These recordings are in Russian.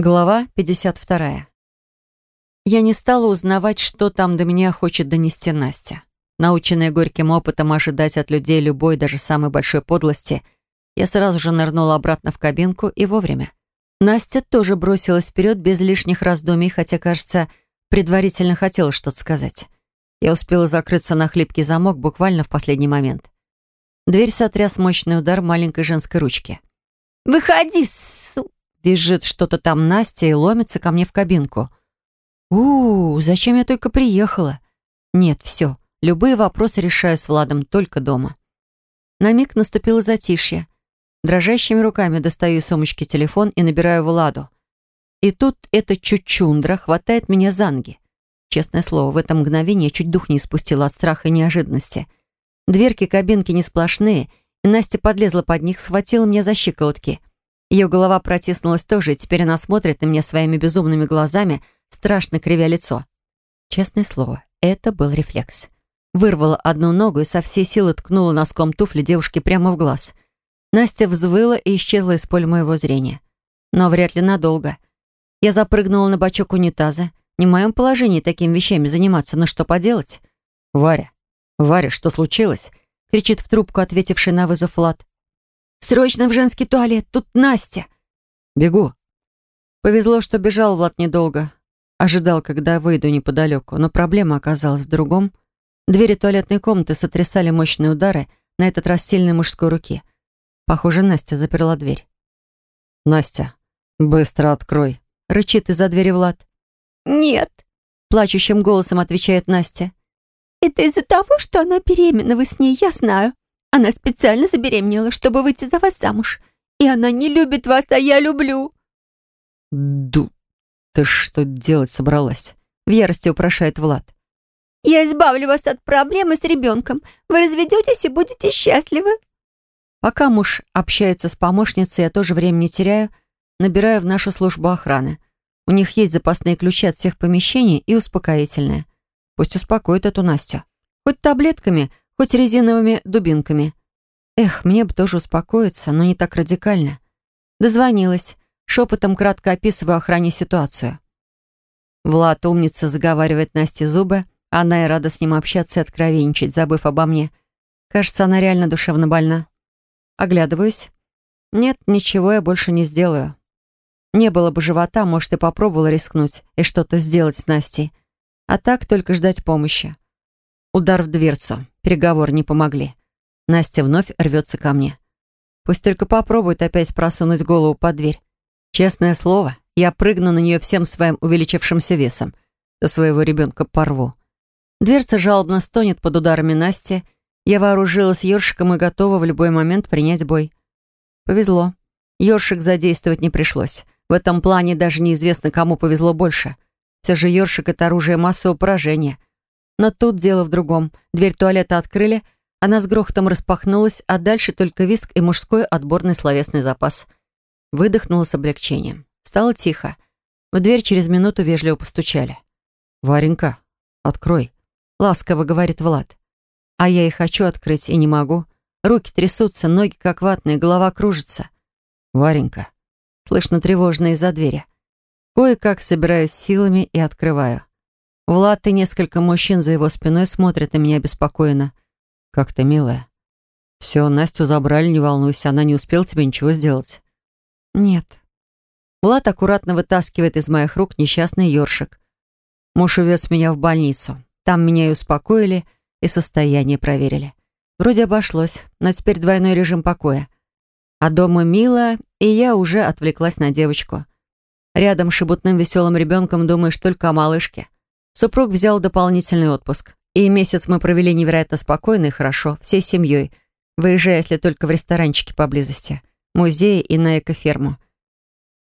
Глава 52. Я не стала узнавать, что там до меня хочет донести Настя. Наученная горьким опытом ожидать от людей любой, даже самой большой подлости, я сразу же нырнула обратно в кабинку и вовремя. Настя тоже бросилась вперед без лишних раздумий, хотя, кажется, предварительно хотела что-то сказать. Я успела закрыться на хлипкий замок буквально в последний момент. Дверь сотряс мощный удар маленькой женской ручки. «Выходи, Визжит что-то там Настя и ломится ко мне в кабинку. у, -у зачем я только приехала? Нет, все. Любые вопросы решаю с Владом только дома. На миг наступило затишье. Дрожащими руками достаю из сумочки телефон и набираю Владу. И тут эта чучундра хватает меня за ноги. Честное слово, в это мгновение чуть дух не спустила от страха и неожиданности. Дверки кабинки не сплошные, и Настя подлезла под них, схватила меня за щиколотки. Ее голова протиснулась тоже, и теперь она смотрит на меня своими безумными глазами, страшно кривя лицо. Честное слово, это был рефлекс. Вырвала одну ногу и со всей силы ткнула носком туфли девушке прямо в глаз. Настя взвыла и исчезла из поля моего зрения. Но вряд ли надолго. Я запрыгнула на бачок унитаза. Не в моем положении такими вещами заниматься, но что поделать? «Варя, Варя, что случилось?» — кричит в трубку, ответивший на вызов Влад. Срочно в женский туалет, тут Настя!» «Бегу». Повезло, что бежал Влад недолго. Ожидал, когда выйду неподалеку, но проблема оказалась в другом. Двери туалетной комнаты сотрясали мощные удары, на этот раз сильной мужской руки. Похоже, Настя заперла дверь. «Настя, быстро открой!» — рычит из-за двери Влад. «Нет!» — плачущим голосом отвечает Настя. «Это из-за того, что она беременна, вы с ней, я знаю. Она специально забеременела, чтобы выйти за вас замуж. И она не любит вас, а я люблю». «Ду, ты что делать собралась?» В ярости упрашивает Влад. «Я избавлю вас от проблемы с ребенком. Вы разведетесь и будете счастливы». Пока муж общается с помощницей, я тоже время не теряю, набираю в нашу службу охраны. У них есть запасные ключи от всех помещений и успокоительные. Пусть успокоит эту Настю. Хоть таблетками, хоть резиновыми дубинками. Эх, мне бы тоже успокоиться, но не так радикально. Дозвонилась, шепотом кратко описываю охране ситуацию. Влад, умница, заговаривает Насте зубы, она и рада с ним общаться и откровенничать, забыв обо мне. Кажется, она реально душевно больна. Оглядываюсь. Нет, ничего я больше не сделаю. Не было бы живота, может, и попробовала рискнуть и что-то сделать с Настей. А так только ждать помощи. Удар в дверцу. Переговоры не помогли. Настя вновь рвется ко мне. Пусть только попробует опять просунуть голову под дверь. Честное слово, я прыгну на нее всем своим увеличившимся весом. До своего ребенка порву. Дверца жалобно стонет под ударами Насти. Я вооружилась ёршиком и готова в любой момент принять бой. Повезло. Ёршик задействовать не пришлось. В этом плане даже неизвестно, кому повезло больше. Все же ёршик — это оружие массового поражения — но тут дело в другом. Дверь туалета открыли, она с грохотом распахнулась, а дальше только виск и мужской отборный словесный запас. Выдохнула с облегчением. Стало тихо. В дверь через минуту вежливо постучали. «Варенька, открой», — ласково говорит Влад. А я и хочу открыть, и не могу. Руки трясутся, ноги как ватные, голова кружится. «Варенька», слышно тревожно из-за двери. Кое-как собираюсь силами и открываю. Влад и несколько мужчин за его спиной смотрят на меня беспокойно. «Как ты, милая?» «Все, Настю забрали, не волнуйся, она не успела тебе ничего сделать». «Нет». Влад аккуратно вытаскивает из моих рук несчастный ёршик. Муж увез меня в больницу. Там меня и успокоили, и состояние проверили. Вроде обошлось, но теперь двойной режим покоя. А дома мило, и я уже отвлеклась на девочку. Рядом с шебутным веселым ребенком думаешь только о малышке. Супруг взял дополнительный отпуск. И месяц мы провели невероятно спокойно и хорошо, всей семьей, выезжая, если только в ресторанчики поблизости, музеи и на экоферму.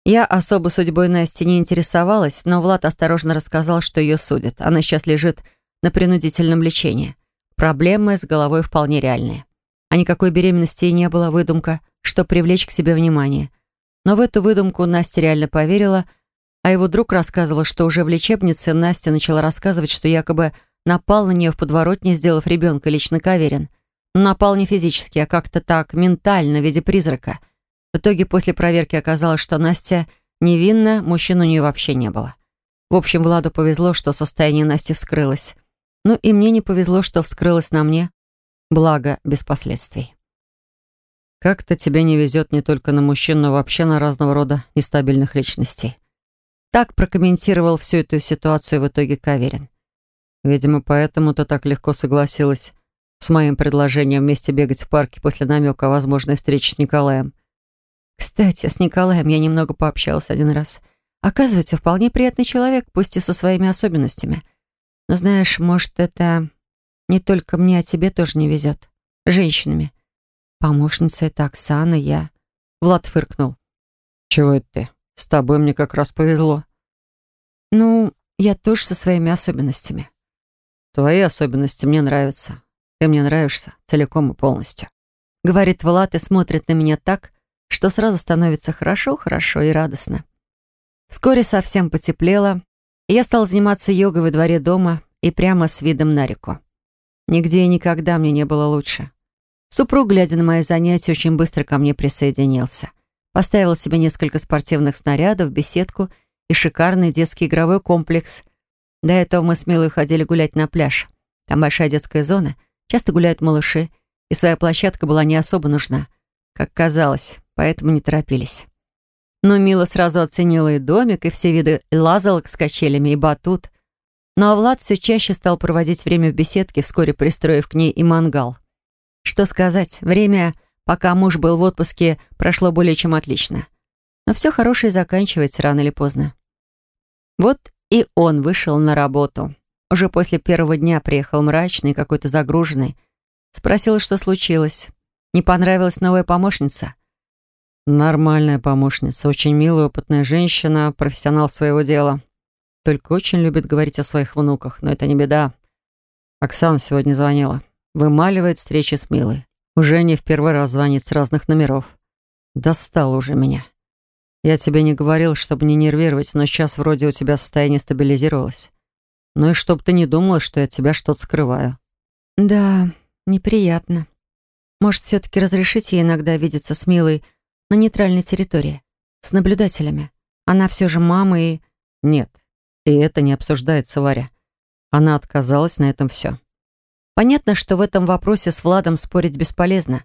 Я особо судьбой Насти не интересовалась, но Влад осторожно рассказал, что ее судят. Она сейчас лежит на принудительном лечении. Проблемы с головой вполне реальные. А никакой беременности и не было, выдумка, что привлечь к себе внимание. Но в эту выдумку Настя реально поверила – а его друг рассказывал, что уже в лечебнице Настя начала рассказывать, что якобы напал на нее в подворотне, сделав ребенка лично каверен. Но напал не физически, а как-то так, ментально, в виде призрака. В итоге после проверки оказалось, что Настя невинна, мужчин у нее вообще не было. В общем, Владу повезло, что состояние Насти вскрылось. Ну и мне не повезло, что вскрылось на мне. Благо, без последствий. Как-то тебе не везет не только на мужчин, но вообще на разного рода нестабильных личностей. Так прокомментировал всю эту ситуацию в итоге Каверин. Видимо, поэтому ты так легко согласилась с моим предложением вместе бегать в парке после намека о возможной встрече с Николаем. Кстати, с Николаем я немного пообщалась один раз. Оказывается, вполне приятный человек, пусть и со своими особенностями. Но знаешь, может, это не только мне, а тебе тоже не везет. Женщинами. Помощница это Оксана, я. Влад фыркнул. Чего это ты? Тобой мне как раз повезло. Ну, я тоже со своими особенностями. Твои особенности мне нравятся. Ты мне нравишься целиком и полностью. Говорит Влад и смотрит на меня так, что сразу становится хорошо, хорошо и радостно. Вскоре совсем потеплело, и я стал заниматься йогой во дворе дома и прямо с видом на реку. Нигде и никогда мне не было лучше. Супруг, глядя на мои занятия, очень быстро ко мне присоединился. Поставил себе несколько спортивных снарядов, беседку и шикарный детский игровой комплекс. До этого мы с Милой ходили гулять на пляж. Там большая детская зона, часто гуляют малыши, и своя площадка была не особо нужна, как казалось, поэтому не торопились. Но Мила сразу оценила и домик, и все виды лазалок с качелями, и батут. Ну а Влад все чаще стал проводить время в беседке, вскоре пристроив к ней и мангал. Что сказать, время, пока муж был в отпуске, прошло более чем отлично. Но все хорошее заканчивается рано или поздно. Вот и он вышел на работу. Уже после первого дня приехал мрачный, какой-то загруженный. Спросил, что случилось. Не понравилась новая помощница? Нормальная помощница, очень милая, опытная женщина, профессионал своего дела. Только очень любит говорить о своих внуках, но это не беда. Оксана сегодня звонила. Вымаливает встречи с Милой. Уже не в первый раз звонит с разных номеров. Достал уже меня. Я тебе не говорил, чтобы не нервировать, но сейчас вроде у тебя состояние стабилизировалось. Ну и чтоб ты не думала, что я от тебя что-то скрываю. Да, неприятно. Может, все-таки разрешить ей иногда видеться с Милой на нейтральной территории, с наблюдателями? Она все же мама и... Нет, и это не обсуждается, Варя. Она отказалась, на этом все. Понятно, что в этом вопросе с Владом спорить бесполезно,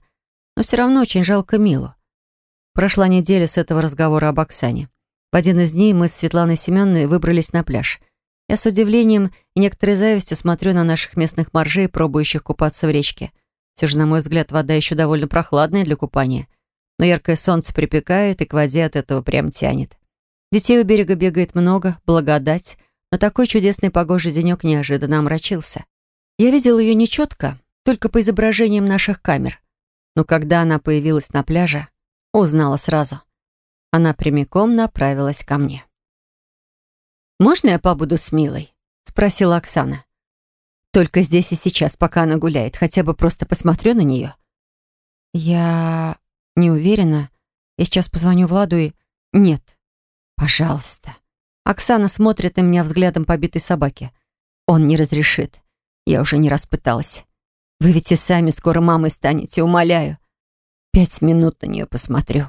но все равно очень жалко Милу. Прошла неделя с этого разговора об Оксане. В один из дней мы с Светланой Семеновной выбрались на пляж. Я с удивлением и некоторой завистью смотрю на наших местных моржей, пробующих купаться в речке. Все же, на мой взгляд, вода еще довольно прохладная для купания. Но яркое солнце припекает, и к воде от этого прям тянет. Детей у берега бегает много, благодать, но такой чудесный погожий денек неожиданно омрачился. Я видел ее нечетко, только по изображениям наших камер. Но когда она появилась на пляже, Узнала сразу. Она прямиком направилась ко мне. «Можно я побуду с Милой?» — спросила Оксана. «Только здесь и сейчас, пока она гуляет. Хотя бы просто посмотрю на нее». «Я не уверена. Я сейчас позвоню Владу и...» «Нет, пожалуйста». Оксана смотрит на меня взглядом побитой собаки. «Он не разрешит. Я уже не раз пыталась. Вы ведь и сами скоро мамой станете, умоляю. Пять минут на нее посмотрю.